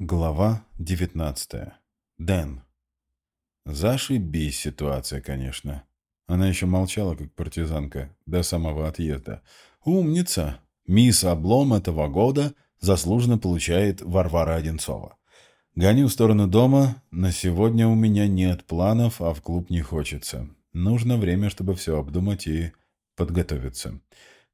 Глава 19. Дэн. Зашибись ситуация, конечно. Она еще молчала, как партизанка, до самого отъезда. Умница! Мисс Облом этого года заслуженно получает Варвара Одинцова. Гоню в сторону дома. На сегодня у меня нет планов, а в клуб не хочется. Нужно время, чтобы все обдумать и подготовиться.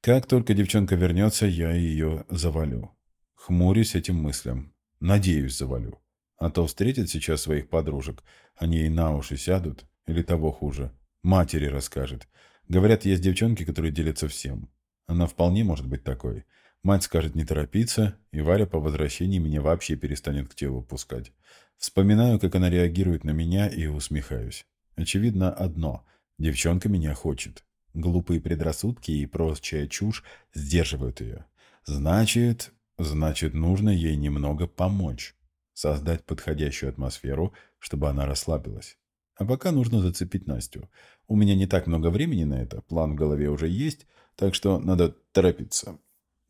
Как только девчонка вернется, я ее завалю. Хмурюсь этим мыслям. Надеюсь, завалю. А то встретит сейчас своих подружек, они ей на уши сядут, или того хуже. Матери расскажет. Говорят, есть девчонки, которые делятся всем. Она вполне может быть такой. Мать скажет не торопиться, и Варя по возвращении меня вообще перестанет к телу пускать. Вспоминаю, как она реагирует на меня, и усмехаюсь. Очевидно одно – девчонка меня хочет. Глупые предрассудки и прочая чушь сдерживают ее. Значит, Значит, нужно ей немного помочь. Создать подходящую атмосферу, чтобы она расслабилась. А пока нужно зацепить Настю. У меня не так много времени на это, план в голове уже есть, так что надо торопиться.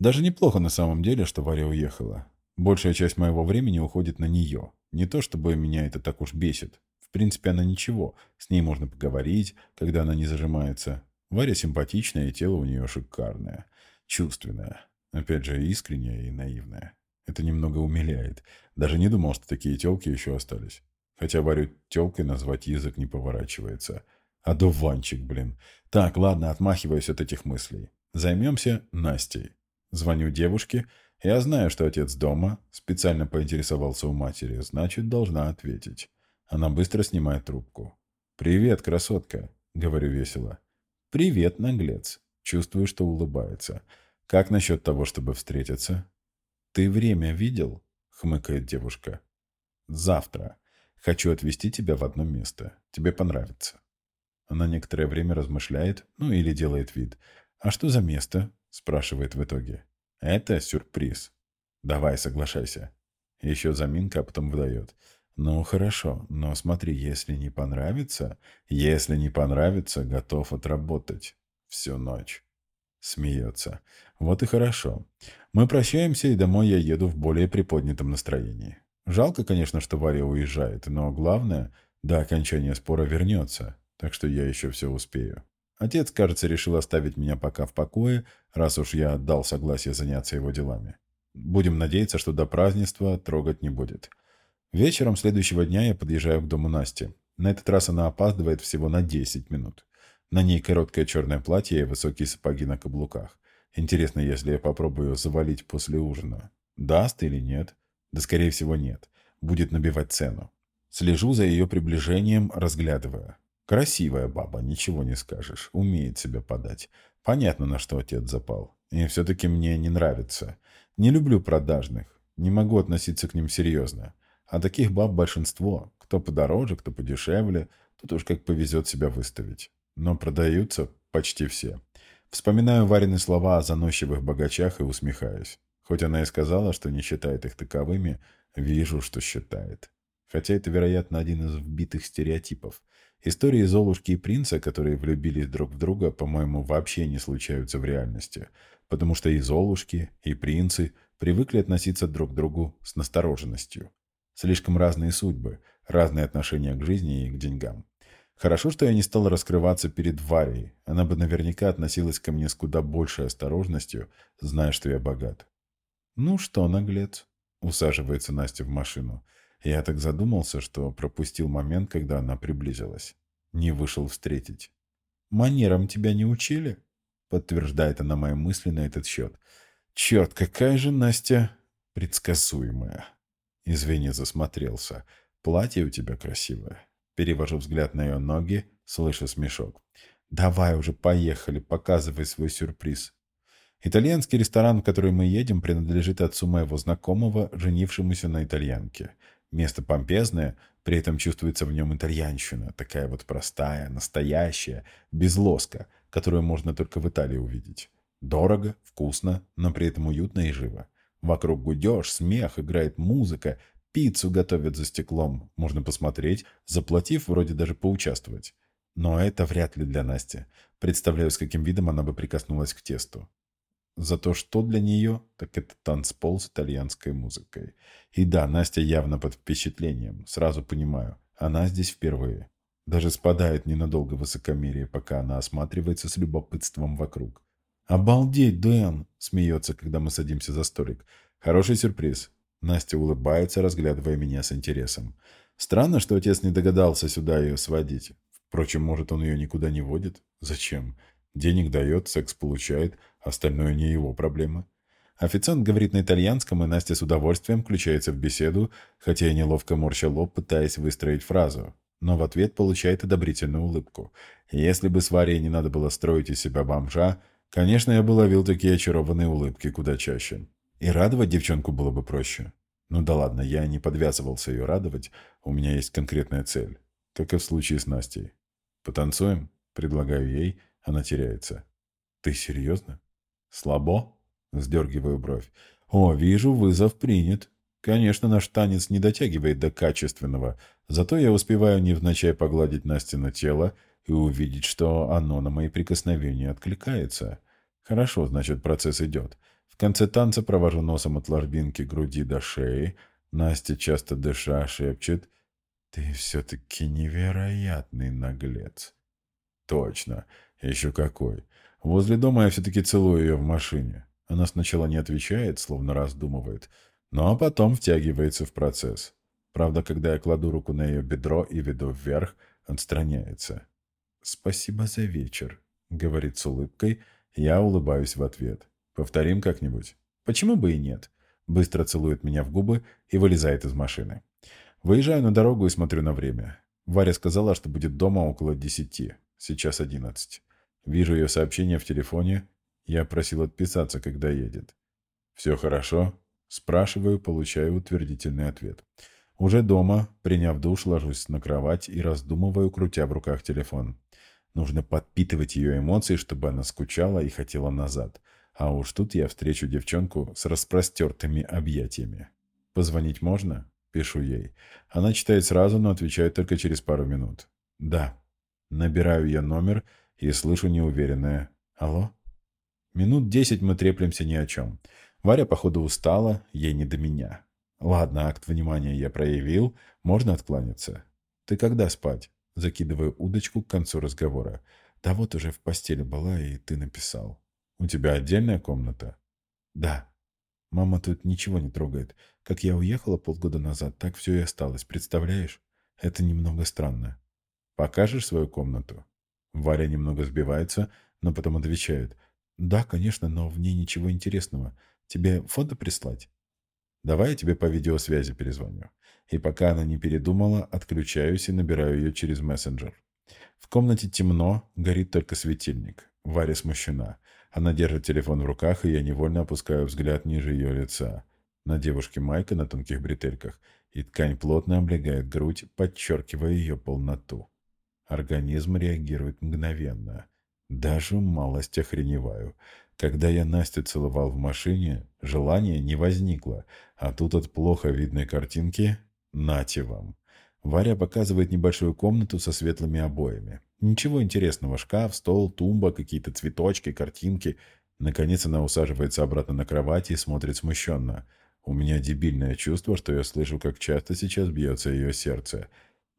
Даже неплохо на самом деле, что Варя уехала. Большая часть моего времени уходит на нее. Не то, чтобы меня это так уж бесит. В принципе, она ничего. С ней можно поговорить, когда она не зажимается. Варя симпатичная, и тело у нее шикарное. Чувственное. Опять же, искренняя и наивная. Это немного умиляет. Даже не думал, что такие телки еще остались. Хотя Варю телкой назвать язык не поворачивается. А дуванчик, блин. Так, ладно, отмахиваюсь от этих мыслей. Займемся Настей. Звоню девушке. Я знаю, что отец дома. Специально поинтересовался у матери. Значит, должна ответить. Она быстро снимает трубку. «Привет, красотка», — говорю весело. «Привет, наглец». Чувствую, что улыбается. «Как насчет того, чтобы встретиться?» «Ты время видел?» — хмыкает девушка. «Завтра. Хочу отвезти тебя в одно место. Тебе понравится». Она некоторое время размышляет, ну или делает вид. «А что за место?» — спрашивает в итоге. «Это сюрприз. Давай, соглашайся». Еще заминка, а потом выдает. «Ну, хорошо, но смотри, если не понравится, если не понравится, готов отработать всю ночь». Смеется. Вот и хорошо. Мы прощаемся, и домой я еду в более приподнятом настроении. Жалко, конечно, что Варя уезжает, но главное, до окончания спора вернется, так что я еще все успею. Отец, кажется, решил оставить меня пока в покое, раз уж я отдал согласие заняться его делами. Будем надеяться, что до празднества трогать не будет. Вечером следующего дня я подъезжаю к дому Насти. На этот раз она опаздывает всего на 10 минут. На ней короткое черное платье и высокие сапоги на каблуках. Интересно, если я попробую завалить после ужина. Даст или нет? Да, скорее всего, нет. Будет набивать цену. Слежу за ее приближением, разглядывая. Красивая баба, ничего не скажешь. Умеет себя подать. Понятно, на что отец запал. И все-таки мне не нравится. Не люблю продажных. Не могу относиться к ним серьезно. А таких баб большинство. Кто подороже, кто подешевле. Тут уж как повезет себя выставить но продаются почти все. Вспоминаю Варины слова о заносчивых богачах и усмехаюсь. Хоть она и сказала, что не считает их таковыми, вижу, что считает. Хотя это, вероятно, один из вбитых стереотипов. Истории Золушки и принца, которые влюбились друг в друга, по-моему, вообще не случаются в реальности. Потому что и Золушки, и принцы привыкли относиться друг к другу с настороженностью. Слишком разные судьбы, разные отношения к жизни и к деньгам. Хорошо, что я не стал раскрываться перед Варей. Она бы наверняка относилась ко мне с куда большей осторожностью, зная, что я богат. «Ну что, наглец?» — усаживается Настя в машину. Я так задумался, что пропустил момент, когда она приблизилась. Не вышел встретить. «Манерам тебя не учили?» — подтверждает она мои мысли на этот счет. «Черт, какая же Настя предсказуемая!» Извини, засмотрелся. «Платье у тебя красивое». Перевожу взгляд на ее ноги, слышу смешок. «Давай уже, поехали, показывай свой сюрприз». Итальянский ресторан, в который мы едем, принадлежит отцу моего знакомого, женившемуся на итальянке. Место помпезное, при этом чувствуется в нем итальянщина, такая вот простая, настоящая, без лоска, которую можно только в Италии увидеть. Дорого, вкусно, но при этом уютно и живо. Вокруг гудеж, смех, играет музыка, Пиццу готовят за стеклом. Можно посмотреть, заплатив, вроде даже поучаствовать. Но это вряд ли для Насти. Представляю, с каким видом она бы прикоснулась к тесту. Зато что для нее, так это танцпол с итальянской музыкой. И да, Настя явно под впечатлением. Сразу понимаю, она здесь впервые. Даже спадает ненадолго высокомерие, пока она осматривается с любопытством вокруг. «Обалдеть, Дэн!» – смеется, когда мы садимся за столик. «Хороший сюрприз». Настя улыбается, разглядывая меня с интересом. Странно, что отец не догадался сюда ее сводить. Впрочем, может, он ее никуда не водит? Зачем? Денег дает, секс получает, остальное не его проблема. Официант говорит на итальянском, и Настя с удовольствием включается в беседу, хотя и неловко морща лоб, пытаясь выстроить фразу. Но в ответ получает одобрительную улыбку. Если бы с Варей не надо было строить из себя бомжа, конечно, я бы ловил такие очарованные улыбки куда чаще. И радовать девчонку было бы проще. Ну да ладно, я не подвязывался ее радовать, у меня есть конкретная цель. Как и в случае с Настей. «Потанцуем?» – предлагаю ей, она теряется. «Ты серьезно?» «Слабо?» – сдергиваю бровь. «О, вижу, вызов принят. Конечно, наш танец не дотягивает до качественного, зато я успеваю невзначай погладить Настино тело и увидеть, что оно на мои прикосновения откликается. Хорошо, значит, процесс идет конце танца провожу носом от ложбинки груди до шеи. Настя, часто дыша, шепчет «Ты все-таки невероятный наглец». «Точно. Еще какой. Возле дома я все-таки целую ее в машине. Она сначала не отвечает, словно раздумывает, а потом втягивается в процесс. Правда, когда я кладу руку на ее бедро и веду вверх, отстраняется. «Спасибо за вечер», — говорит с улыбкой. Я улыбаюсь в ответ. Повторим как-нибудь. Почему бы и нет? Быстро целует меня в губы и вылезает из машины. Выезжаю на дорогу и смотрю на время. Варя сказала, что будет дома около десяти. Сейчас одиннадцать. Вижу ее сообщение в телефоне. Я просил отписаться, когда едет. «Все хорошо?» Спрашиваю, получаю утвердительный ответ. Уже дома, приняв душ, ложусь на кровать и раздумываю, крутя в руках телефон. Нужно подпитывать ее эмоции, чтобы она скучала и хотела назад. А уж тут я встречу девчонку с распростертыми объятиями. «Позвонить можно?» – пишу ей. Она читает сразу, но отвечает только через пару минут. «Да». Набираю я номер и слышу неуверенное «Алло?» Минут десять мы треплемся ни о чем. Варя, походу, устала, ей не до меня. Ладно, акт внимания я проявил, можно откланяться. Ты когда спать? Закидываю удочку к концу разговора. Да вот уже в постели была, и ты написал. «У тебя отдельная комната?» «Да. Мама тут ничего не трогает. Как я уехала полгода назад, так все и осталось. Представляешь? Это немного странно. Покажешь свою комнату?» Варя немного сбивается, но потом отвечает. «Да, конечно, но в ней ничего интересного. Тебе фото прислать?» «Давай я тебе по видеосвязи перезвоню». И пока она не передумала, отключаюсь и набираю ее через мессенджер. В комнате темно, горит только светильник. Варя смущена. Она держит телефон в руках, и я невольно опускаю взгляд ниже ее лица. На девушке майка на тонких бретельках, и ткань плотно облегает грудь, подчеркивая ее полноту. Организм реагирует мгновенно. Даже малость охреневаю. Когда я Настю целовал в машине, желания не возникло, а тут от плохо видной картинки «нате вам». Варя показывает небольшую комнату со светлыми обоями. Ничего интересного. Шкаф, стол, тумба, какие-то цветочки, картинки. Наконец она усаживается обратно на кровати и смотрит смущенно. У меня дебильное чувство, что я слышу, как часто сейчас бьется ее сердце.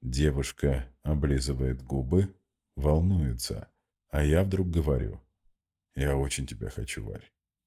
Девушка облизывает губы, волнуется. А я вдруг говорю. «Я очень тебя хочу, Варь».